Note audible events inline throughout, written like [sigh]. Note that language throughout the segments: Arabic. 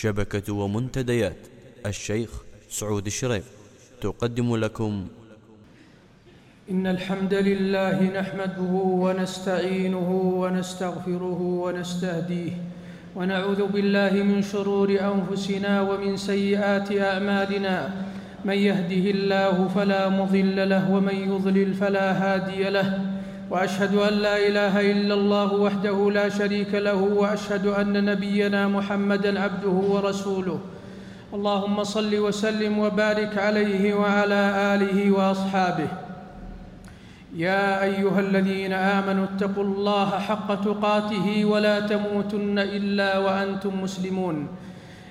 شبكة ومنتديات. الشيخ سعود الشريف تقدم لكم. إن الحمد لله نحمده ونستعينه ونستغفره ونستهديه ونعوذ بالله من شرور أنفسنا ومن سيئات أعمالنا. من يهده الله فلا مضل له ومن يضلل فلا هادي له. وأشهد أن لا إله إلا الله وحده لا شريك له وأشهد أن نبينا محمدا عبده ورسوله. اللهم صل وسلم وبارك عليه وعلى آله وأصحابه. يا أيها الذين آمنوا اتقوا الله حق تقاته ولا تموتن إلا وأنتم مسلمون.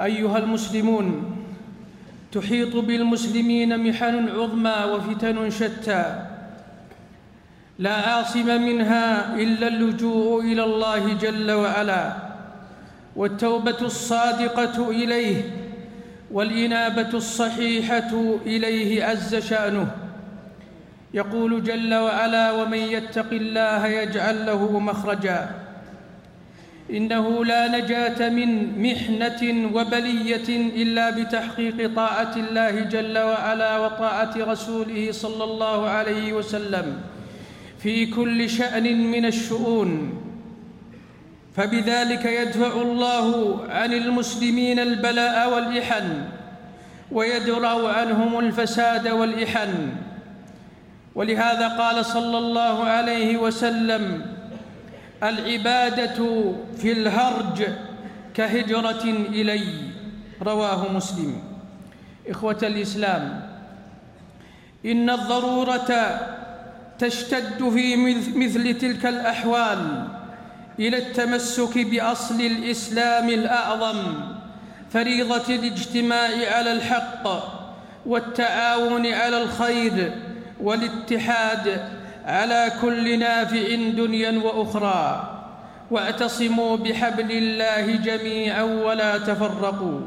أيها المسلمون تحيط بالمسلمين محن عظمى وفتن شتى. لا عاصم منها إلا اللجوء إلى الله جل وعلا والتوبة الصادقة إليه والإنابة الصحيحة إليه عز شأنه. يقول جل وعلا ومن يتق الله يجعل له مخرجا. إنه لا نجاة من محنة وبلية إلا بتحقيق طاعة الله جل وعلا وطاعة رسوله صلى الله عليه وسلم في كل شأن من الشؤون. فبذلك يدفع الله عن المسلمين البلاء والإحن ويدرأ عنهم الفساد والإحن. ولهذا قال صلى الله عليه وسلم العبادة في الهرج كهجرة إلي رواه مسلم. إخوة الإسلام إن الضرورة تشتد في مثل تلك الأحوال إلى التمسك بأصل الإسلام الأعظم فريضة الاجتماع على الحق والتعاون على الخير والاتحاد على كل نافع دنيا وأخرى واعتصموا بحبل الله جميعا ولا تفرقوا.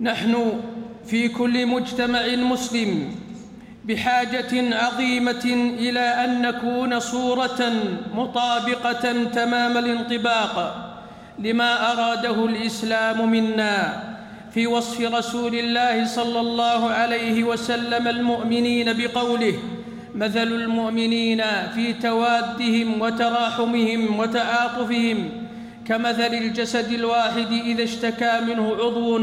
نحن في كل مجتمع مسلم بحاجة عظيمة إلى أن نكون صورة مطابقة تمام الانطباق لما أراده الإسلام منا في وصف رسول الله صلى الله عليه وسلم المؤمنين بقوله مثل المؤمنين في توادهم وتراحمهم وتعاطفهم كمثل الجسد الواحد إذا اشتكى منه عضو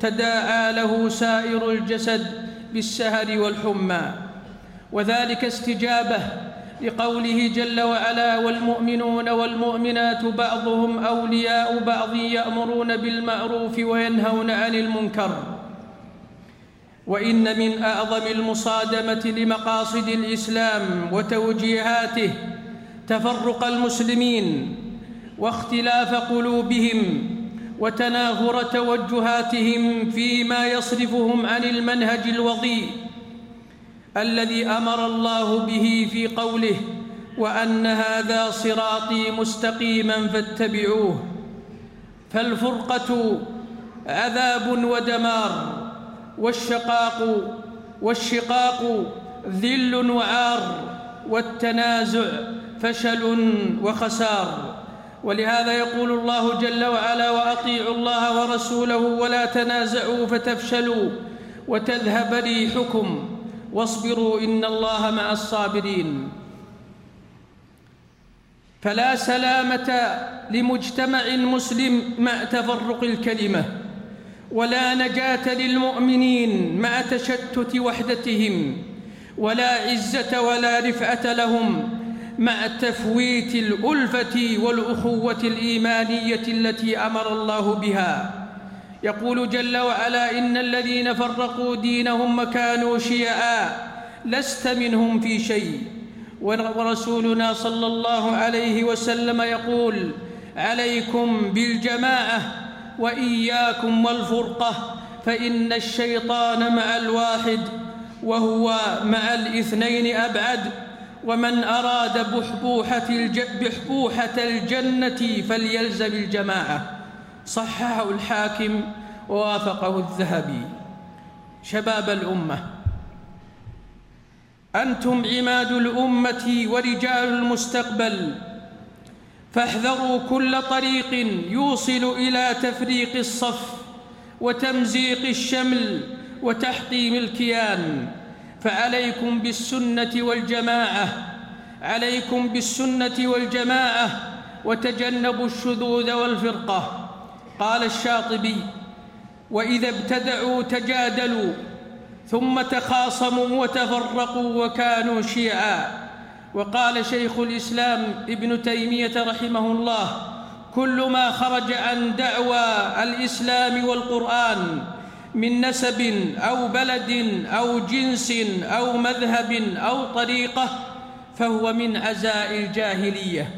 تداعى له سائر الجسد بالسهر والحمى. وذلك استجابة لقوله جل وعلا والمؤمنون والمؤمنات بعضهم أولياء بعض يأمرون بالمعروف وينهون عن المنكر وإن من أعظم المصادمة لمقاصد الإسلام وتوجيهاته تفرق المسلمين واختلاف قلوبهم وتناهر توجهاتهم فيما يصرفهم عن المنهج الوضيء الذي أمر الله به في قوله وأن هذا صراطي مستقيما فاتبعوه فالفرقة عذاب ودمار. والشقاق والشقاق ذل وعار والتنازع فشل وخسار. ولهذا يقول الله جل وعلا وأطيعوا الله ورسوله ولا تنازعوا فتفشلوا وتذهب ريحكم واصبروا إن الله مع الصابرين. فلا سلامة لمجتمع مسلم مع تفرق الكلمة. ولا نجاة للمؤمنين مع تشتت وحدتهم ولا عزة ولا رفعة لهم مع تفويت الألفة والأخوة الإيمانية التي أمر الله بها. يقول جل وعلا إن الذين فرقوا دينهم وكانوا شيعا لست منهم في شيء. ورسولنا صلى الله عليه وسلم يقول عليكم بالجماعة وإياكم والفرقة فإن الشيطان مع الواحد وهو مع الاثنين أبعد. ومن أراد بحبوحة, الجنة فليلزم الجماعة. صححه الحاكم ووافقه الذهبي. شباب الأمة أنتم عماد الأمة ورجال المستقبل. فاحذروا كل طريق يوصل إلى تفريق الصف وتمزيق الشمل وتحطيم الكيان. فعليكم بالسنة والجماعة عليكم بالسنة والجماعة وتجنبوا الشذوذ والفرقة. قال الشاطبي وإذا ابتدعوا تجادلوا ثم تخاصموا وتفرقوا وكانوا شيعا. وقال شيخ الإسلام ابن تيمية رحمه الله كل ما خرج عن دعوى الإسلام والقرآن من نسب أو بلد أو جنس أو مذهب أو طريقة فهو من عزاء الجاهلية.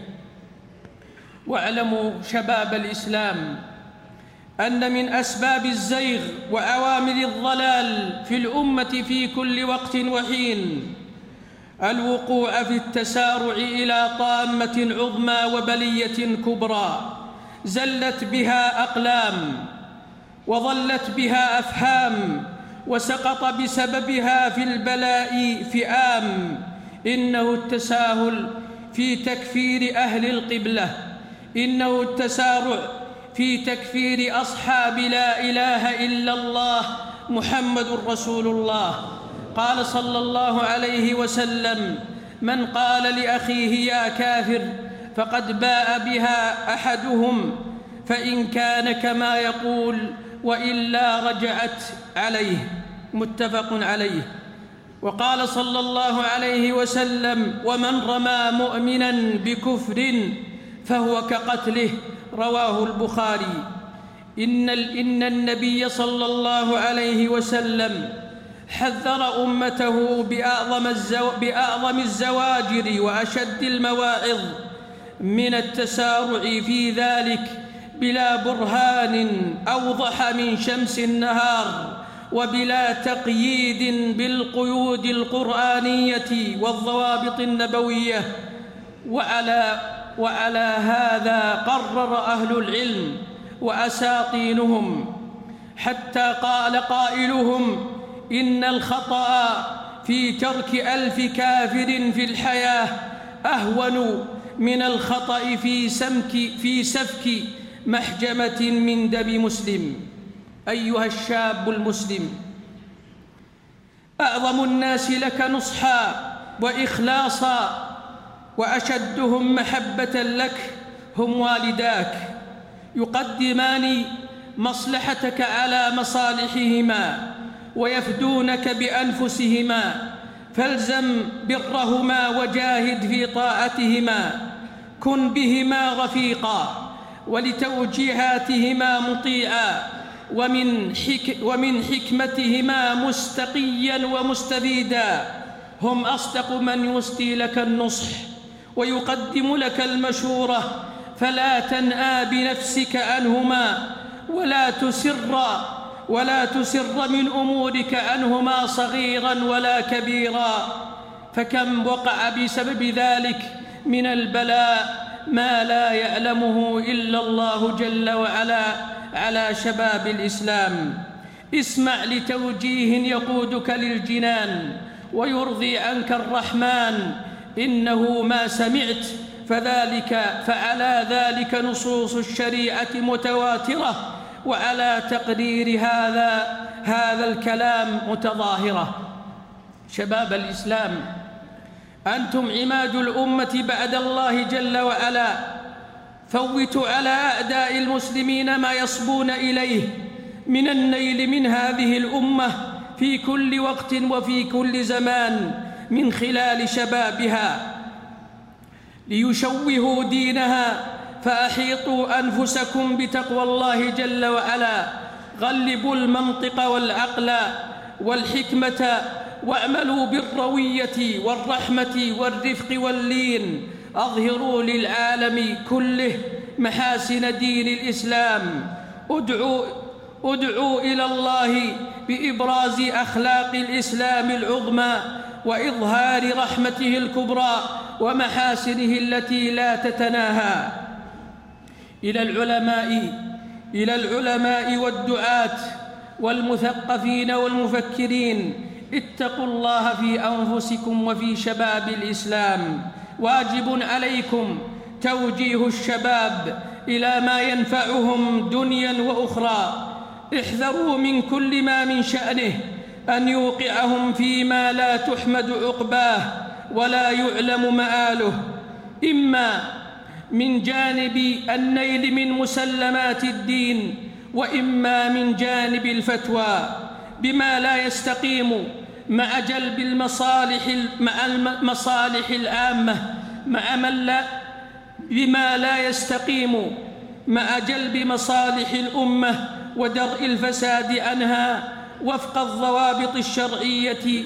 واعلموا شباب الإسلام أن من أسباب الزيغ وأوامر الضلال في الأمة في كل وقت وحين الوقوع في التسارع إلى طامة عظمى وبلية كبرى. زلت بها أقلام وظلت بها أفهام وسقط بسببها في البلاء فئام. إنه التساهل في تكفير أهل القبلة. إنه التسارع في تكفير أصحاب لا إله إلا الله محمد رسول الله. قال صلى الله عليه وسلم من قال لأخيه يا كافر فقد باء بها أحدهم فإن كان كما يقول وإلا رجعت عليه. متفق عليه. وقال صلى الله عليه وسلم ومن رمى مؤمنا بكفر فهو كقتله. رواه البخاري. إن, إن النبي صلى الله عليه وسلم حذر أمته بأعظم, الزو بأعظم الزواجر وأشد المواعظ من التسارع في ذلك بلا برهان أوضح من شمس النهار وبلا تقييد بالقيود القرآنية والضوابط النبوية. وعلى وعلى هذا قرر أهل العلم وأساطينهم. حتى قال قائلهم إن الخطأ في ترك ألف كافر في الحياة أهون من الخطأ في سمك في سفك محجمة من دم مسلم. أيها الشاب المسلم أعظم الناس لك نصحا وإخلاصا وأشدهم محبة لك هم والداك. يقدمان مصلحتك على مصالحهما. ويفدونك بأنفسهما فالزم برهما وجاهد في طاعتهما كن بهما رفيقا ولتوجيهاتهما مطيعا ومن, حك ومن حكمتهما مستقيا ومستفيدا هم أصدق من يسقي لك النصح ويقدم لك المشورة فلا تنآ بنفسك عنهما ولا تسر ولا تسر من أمورك عنهما صغيرا ولا كبيرا فكم وقع بسبب ذلك من البلاء ما لا يعلمه إلا الله جل وعلا على شباب الإسلام. اسمع لتوجيه يقودك للجنان ويرضي عنك الرحمن إنه ما سمعت فذلك فعلى ذلك نصوص الشريعة متواترة وعلى تقرير هذا هذا الكلام متظاهرة. شباب الإسلام أنتم عماد الأمة بعد الله جل وعلا. فوتوا على أعداء المسلمين ما يصبون إليه. من النيل من هذه الأمة في كل وقت وفي كل زمان من خلال شبابها. ليشوهوا دينها فأحيطوا أنفسكم بتقوى الله جل وعلا. غلبوا المنطق والعقل والحكمة وأعملوا بالروية والرحمة والرفق واللين. أظهروا للعالم كله محاسن دين الإسلام. ادعوا ادعوا إلى الله بإبراز أخلاق الإسلام العظمى وإظهار رحمته الكبرى ومحاسنه التي لا تتناهى. إلى العلماء إلى العلماء والدعاة والمثقفين والمفكرين. اتقوا الله في أنفسكم وفي شباب الإسلام. واجب عليكم توجيه الشباب إلى ما ينفعهم دنيا وأخرى. احذروا من كل ما من شأنه أن يوقعهم فيما لا تحمد عقباه ولا يعلم مآله. إما من جانب النيل من مسلمات الدين وإما من جانب الفتوى بما لا يستقيم مع جلب المصالح مع المصالح العامة مع من لا بما لا يستقيم مع جلب مصالح الأمة ودرء الفساد عنها وفق الضوابط الشرعية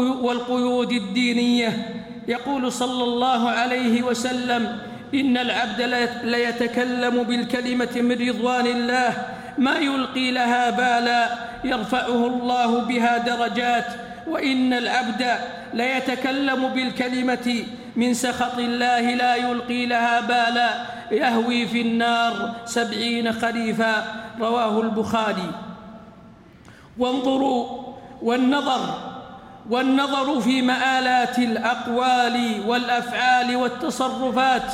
والقيود الدينية. يقول صلى الله عليه وسلم إن العبد ليتكلم بالكلمة من رضوان الله ما يلقي لها بالا يرفعه الله بها درجات. وإن العبد ليتكلم بالكلمة من سخط الله لا يلقي لها بالا. يهوي في النار سبعين خريفا رواه البخاري. وانظروا والنظر والنظر في مآلات الأقوال والأفعال والتصرفات.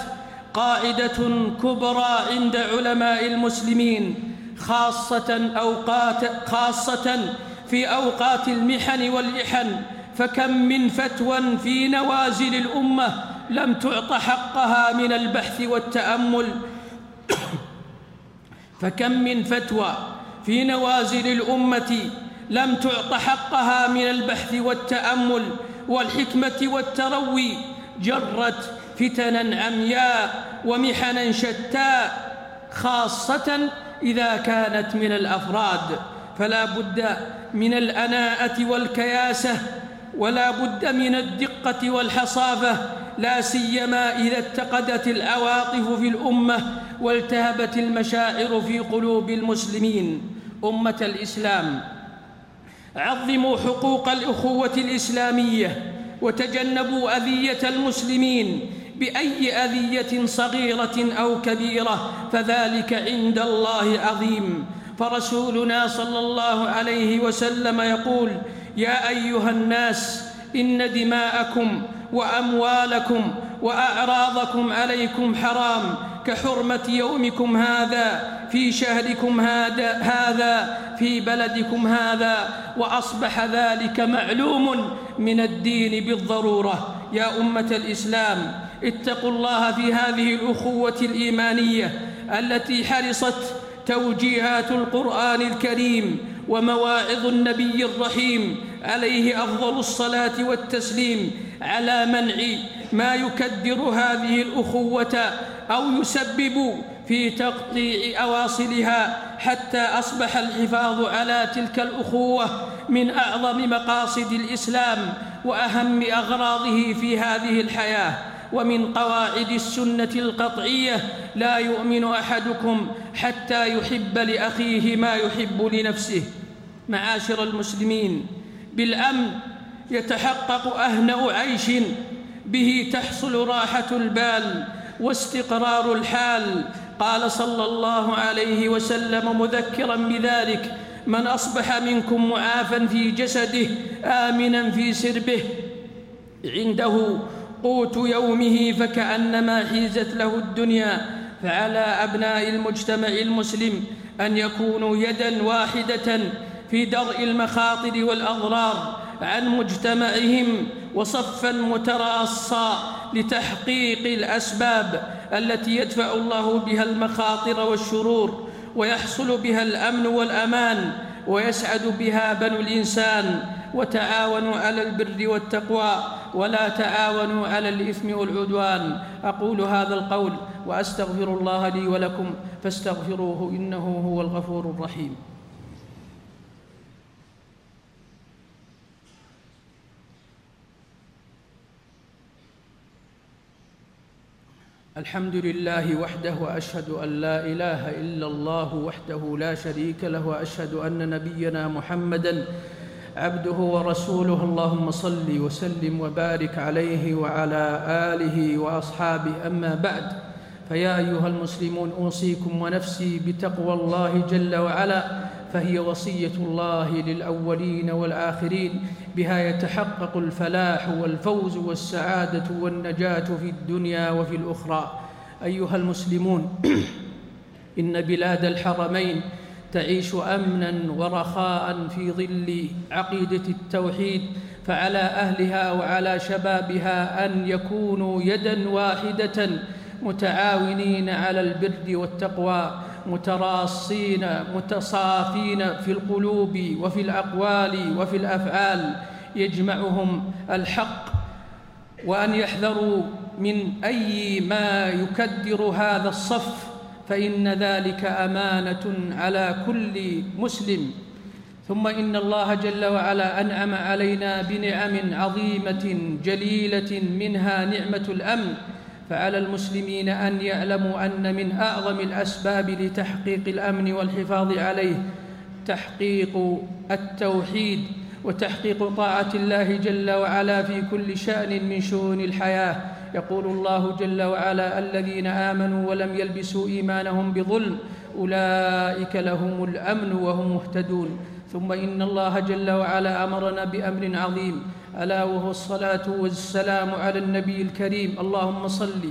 قاعدة كبرى عند علماء المسلمين خاصة أوقات خاصة في أوقات المحن والإحن. فكم من فتوى في نوازل الأمة لم تعط حقها من البحث والتأمل. [coughs] فكم من فتوى في نوازل الأمة لم تعط حقها من البحث والتأمل. والحكمة والتروي جرت فتنا عمياء ومحنا شتى خاصة إذا كانت من الأفراد. فلا بد من الأناءة والكياسة ولا بد من الدقة والحصافة. لا سيما إذا اتقدت العواطف في الأمة والتهبت المشاعر في قلوب المسلمين. أمة الإسلام عظموا حقوق الأخوة الإسلامية وتجنبوا أذية المسلمين. بأي أذية صغيرة أو كبيرة فذلك عند الله عظيم. فرسولنا صلى الله عليه وسلم يقول يا أيها الناس إن دماءكم وأموالكم وأعراضكم عليكم حرام كحرمة يومكم هذا في شهركم هذا هذا في بلدكم هذا وأصبح ذلك معلوم من الدين بالضرورة. يا أمة الإسلام اتقوا الله في هذه الأخوة الإيمانية التي حرصت توجيهات القرآن الكريم ومواعظ النبي الرحيم عليه أفضل الصلاة والتسليم على منع ما يكدر هذه الأخوة أو يسبب في تقطيع أواصلها حتى أصبح الحفاظ على تلك الأخوة من أعظم مقاصد الإسلام وأهم أغراضه في هذه الحياة. ومن قواعد السنة القطعية لا يؤمن أحدكم حتى يحب لأخيه ما يحب لنفسه. معاشر المسلمين بالأمن يتحقق أهنأ عيش به تحصل راحة البال واستقرار الحال. قال صلى الله عليه وسلم مذكرا بذلك من أصبح منكم معافا في جسده آمنا في سربه عنده قوت يومه فكأنما حيزت له الدنيا فعلى أبناء المجتمع المسلم أن يكونوا يدا واحدة في درء المخاطر والأضرار عن مجتمعهم وصفا متراصا لتحقيق الأسباب التي يدفع الله بها المخاطر والشرور ويحصل بها الأمن والأمان ويسعد بها بنو الإنسان وتعاونوا على البر والتقوى. ولا تعاونوا على الإثم والعدوان. أقول هذا القول وأستغفر الله لي ولكم فاستغفروه إنه هو الغفور الرحيم. الحمد لله وحده وأشهد أن لا إله إلا الله وحده لا شريك له وأشهد أن نبينا محمدا عبده ورسوله اللهم صل وسلم وبارك عليه وعلى آله وأصحابه. أما بعد فيا أيها المسلمون أوصيكم ونفسي بتقوى الله جل وعلا فهي وصية الله للأولين والآخرين بها يتحقق الفلاح والفوز والسعادة والنجاة في الدنيا وفي الأخرى. أيها المسلمون [clears throat] إن بلاد الحرمين تعيش أمنا ورخاء في ظل عقيدة التوحيد فعلى أهلها وعلى شبابها أن يكونوا يدا واحدة متعاونين على البر والتقوى متراصين متصافين في القلوب وفي الأقوال وفي الأفعال. يجمعهم الحق وأن يحذروا من أي ما يكدر هذا الصف. فإن ذلك أمانة على كل مسلم. ثم إن الله جل وعلا أنعم علينا بنعم عظيمة جليلة منها نعمة الأمن. فعلى المسلمين أن يعلموا أن من أعظم الأسباب لتحقيق الأمن والحفاظ عليه تحقيق التوحيد وتحقيق طاعة الله جل وعلا في كل شأن من شؤون الحياة. يقول الله جل وعلا الذين آمنوا ولم يلبسوا إيمانهم بظلم أولئك لهم الأمن وهم مهتدون. ثم إن الله جل وعلا أمرنا بأمر عظيم. ألا وهو الصلاة والسلام على النبي الكريم. اللهم صل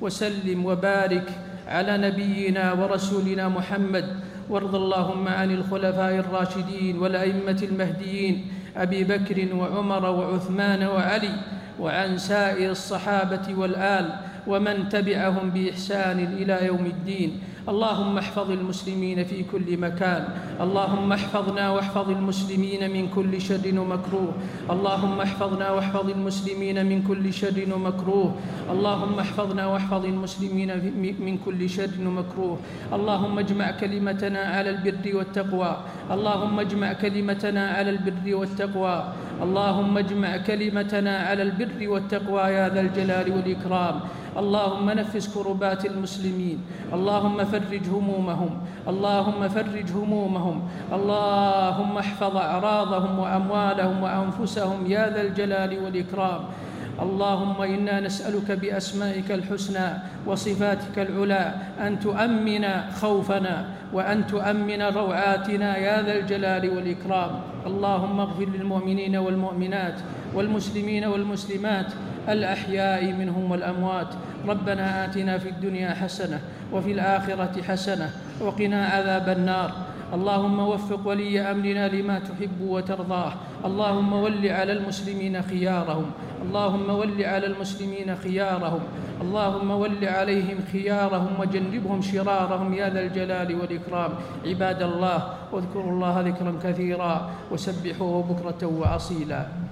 وسلم وبارك على نبينا ورسولنا محمد. وارض اللهم عن الخلفاء الراشدين والأئمة المهديين. أبي بكر وعمر وعثمان وعلي. وعن سائر الصحابة والآل ومن تبعهم بإحسان إلى يوم الدين. اللهم احفظ المسلمين في كل مكان. اللهم احفظنا واحفظ المسلمين من كل شر ومكروه. اللهم احفظنا واحفظ المسلمين من كل شر ومكروه. اللهم احفظنا واحفظ المسلمين من كل شر ومكروه. اللهم اجمع كلمتنا على البر والتقوى. اللهم اجمع كلمتنا على البر والتقوى. اللهم اجمع كلمتنا على البر والتقوى يا ذا الجلال والإكرام. اللهم نفس كربات المسلمين. اللهم فرج همومهم. اللهم فرج همومهم. اللهم احفظ أعراضهم وأموالهم وأنفسهم يا ذا الجلال والإكرام. اللهم إنا نسألك بأسمائك الحسنى وصفاتك العلى أن تؤمن خوفنا وأن تؤمن روعاتنا يا ذا الجلال والإكرام. اللهم اغفر للمؤمنين والمؤمنات والمسلمين والمسلمات الأحياء منهم والأموات. ربنا آتنا في الدنيا حسنة وفي الآخرة حسنة وقنا عذاب النار. اللهم وفق ولي أمرنا لما تحب وترضاه. اللهم ول على المسلمين خيارهم. اللهم ول على المسلمين خيارهم. اللهم ول عليهم خيارهم وجنبهم شرارهم يا ذا الجلال والإكرام. عباد الله واذكروا الله ذكرا كثيرا وسبحوه بكرة وأصيلا.